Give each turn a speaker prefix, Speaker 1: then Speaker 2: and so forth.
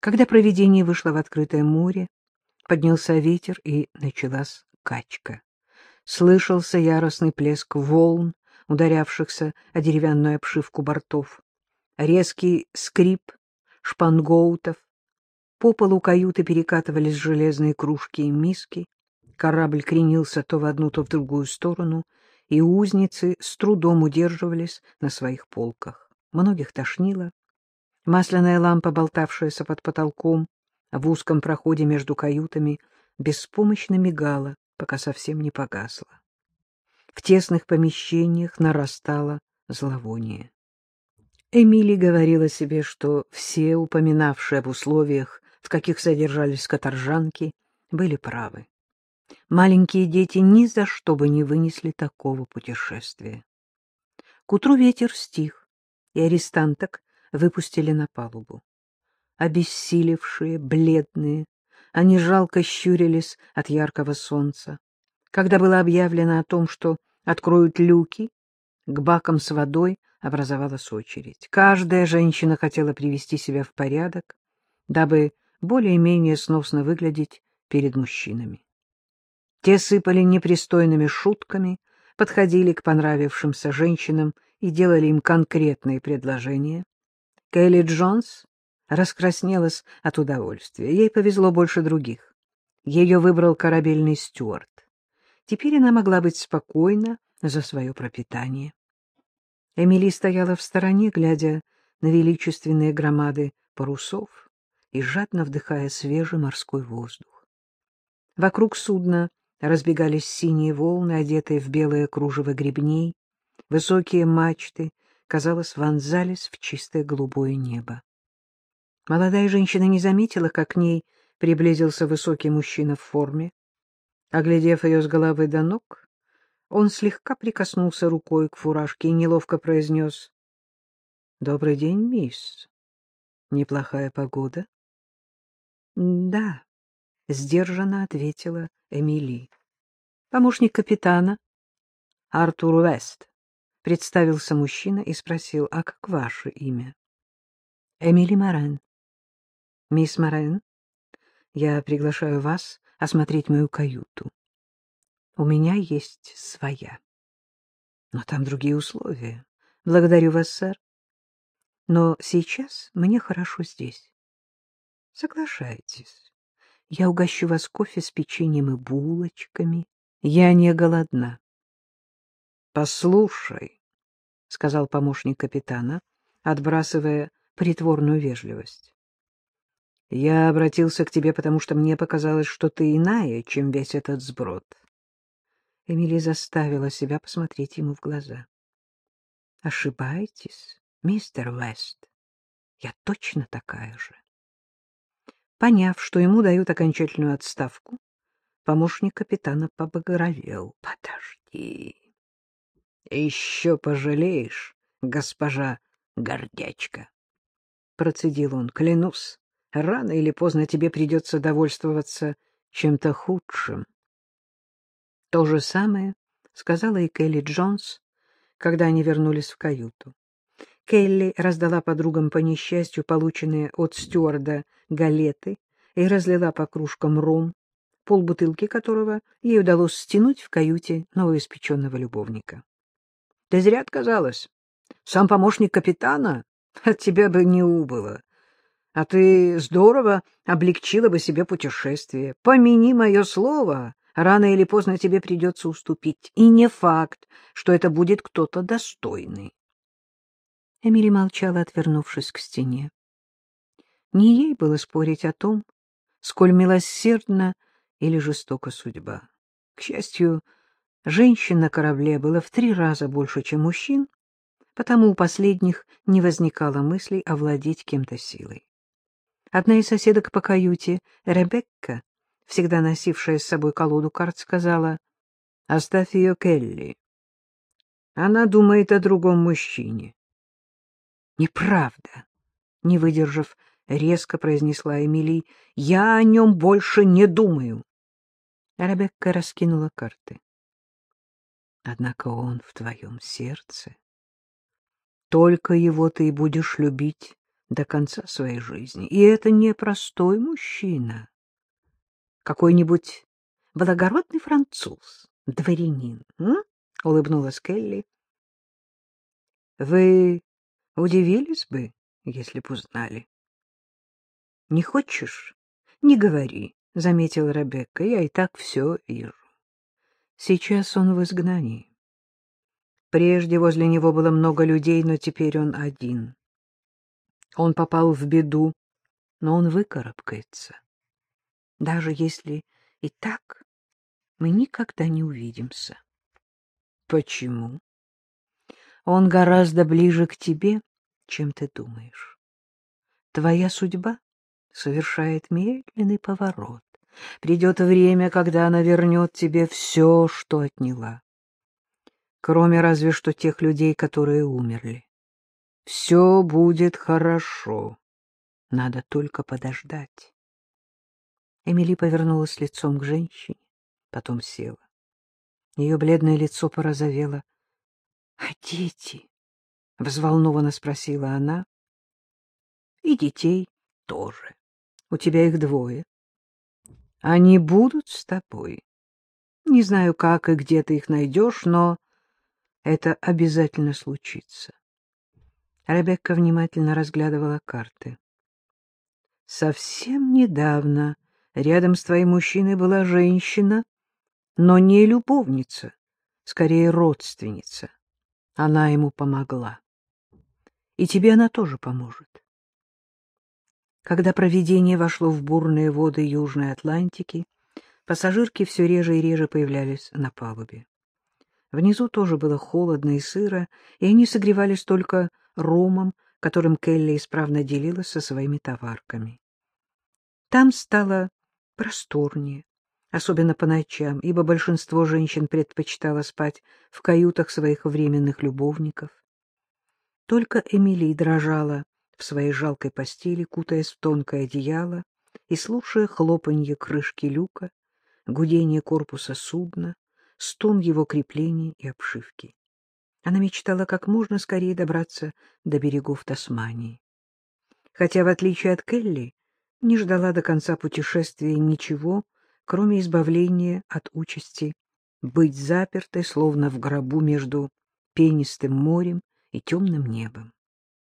Speaker 1: Когда провидение вышло в открытое море, поднялся ветер, и началась качка. Слышался яростный плеск волн, ударявшихся о деревянную обшивку бортов, резкий скрип шпангоутов. По полу каюты перекатывались железные кружки и миски. Корабль кренился то в одну, то в другую сторону, и узницы с трудом удерживались на своих полках. Многих тошнило. Масляная лампа, болтавшаяся под потолком, в узком проходе между каютами, беспомощно мигала, пока совсем не погасла. В тесных помещениях нарастало зловоние. Эмили говорила себе, что все упоминавшие об условиях, в каких содержались каторжанки, были правы. Маленькие дети ни за что бы не вынесли такого путешествия. К утру ветер стих, и арестанток выпустили на палубу. Обессилевшие, бледные, они жалко щурились от яркого солнца. Когда было объявлено о том, что откроют люки, к бакам с водой образовалась очередь. Каждая женщина хотела привести себя в порядок, дабы более-менее сносно выглядеть перед мужчинами. Те сыпали непристойными шутками, подходили к понравившимся женщинам и делали им конкретные предложения. Келли Джонс раскраснелась от удовольствия. Ей повезло больше других. Ее выбрал корабельный стюард. Теперь она могла быть спокойна за свое пропитание. Эмили стояла в стороне, глядя на величественные громады парусов и жадно вдыхая свежий морской воздух. Вокруг судна разбегались синие волны, одетые в белое кружево гребней, высокие мачты казалось, вонзались в чистое голубое небо. Молодая женщина не заметила, как к ней приблизился высокий мужчина в форме. Оглядев ее с головы до ног, он слегка прикоснулся рукой к фуражке и неловко произнес — Добрый день, мисс. Неплохая погода? — Да, — сдержанно ответила Эмили. — Помощник капитана Артур Вест. — представился мужчина и спросил, — а как ваше имя? — Эмили Морен. — Мисс Морен, я приглашаю вас осмотреть мою каюту. У меня есть своя. Но там другие условия. Благодарю вас, сэр. Но сейчас мне хорошо здесь. Соглашайтесь. Я угощу вас кофе с печеньем и булочками. Я не голодна. — Послушай, — сказал помощник капитана, отбрасывая притворную вежливость. — Я обратился к тебе, потому что мне показалось, что ты иная, чем весь этот сброд. Эмили заставила себя посмотреть ему в глаза. — Ошибаетесь, мистер Вест. Я точно такая же. Поняв, что ему дают окончательную отставку, помощник капитана побагровел. — Подожди. — Еще пожалеешь, госпожа гордячка. Процедил он, клянусь, рано или поздно тебе придется довольствоваться чем-то худшим. То же самое сказала и Келли Джонс, когда они вернулись в каюту. Келли раздала подругам по несчастью полученные от стюарда галеты и разлила по кружкам ром, полбутылки которого ей удалось стянуть в каюте новоиспеченного любовника. Ты зря отказалась. Сам помощник капитана от тебя бы не убыло. А ты здорово облегчила бы себе путешествие. Помяни мое слово, рано или поздно тебе придется уступить. И не факт, что это будет кто-то достойный. Эмили молчала, отвернувшись к стене. Не ей было спорить о том, сколь милосердна или жестока судьба. К счастью, Женщин на корабле было в три раза больше, чем мужчин, потому у последних не возникало мыслей овладеть кем-то силой. Одна из соседок по каюте, Ребекка, всегда носившая с собой колоду карт, сказала, «Оставь ее Келли. Она думает о другом мужчине». «Неправда», — не выдержав, резко произнесла Эмили, «я о нем больше не думаю». Ребекка раскинула карты. Однако он в твоем сердце. Только его ты и будешь любить до конца своей жизни. И это не простой мужчина. Какой-нибудь благородный француз, дворянин, м? — улыбнулась Келли. — Вы удивились бы, если б узнали. — Не хочешь? Не говори, — заметила Ребекка. — Я и так все вижу. Сейчас он в изгнании. Прежде возле него было много людей, но теперь он один. Он попал в беду, но он выкарабкается. Даже если и так, мы никогда не увидимся. Почему? Он гораздо ближе к тебе, чем ты думаешь. Твоя судьба совершает медленный поворот. Придет время, когда она вернет тебе все, что отняла. Кроме разве что тех людей, которые умерли. Все будет хорошо. Надо только подождать. Эмили повернулась лицом к женщине, потом села. Ее бледное лицо порозовело. — А дети? — взволнованно спросила она. — И детей тоже. У тебя их двое. Они будут с тобой. Не знаю, как и где ты их найдешь, но это обязательно случится. Ребекка внимательно разглядывала карты. Совсем недавно рядом с твоим мужчиной была женщина, но не любовница, скорее родственница. Она ему помогла. И тебе она тоже поможет. Когда провидение вошло в бурные воды Южной Атлантики, пассажирки все реже и реже появлялись на палубе. Внизу тоже было холодно и сыро, и они согревались только ромом, которым Келли исправно делилась со своими товарками. Там стало просторнее, особенно по ночам, ибо большинство женщин предпочитало спать в каютах своих временных любовников. Только Эмили дрожала в своей жалкой постели, кутаясь в тонкое одеяло и слушая хлопанье крышки люка, гудение корпуса судна, стон его креплений и обшивки. Она мечтала как можно скорее добраться до берегов Тасмании. Хотя, в отличие от Келли, не ждала до конца путешествия ничего, кроме избавления от участи быть запертой, словно в гробу между пенистым морем и темным небом.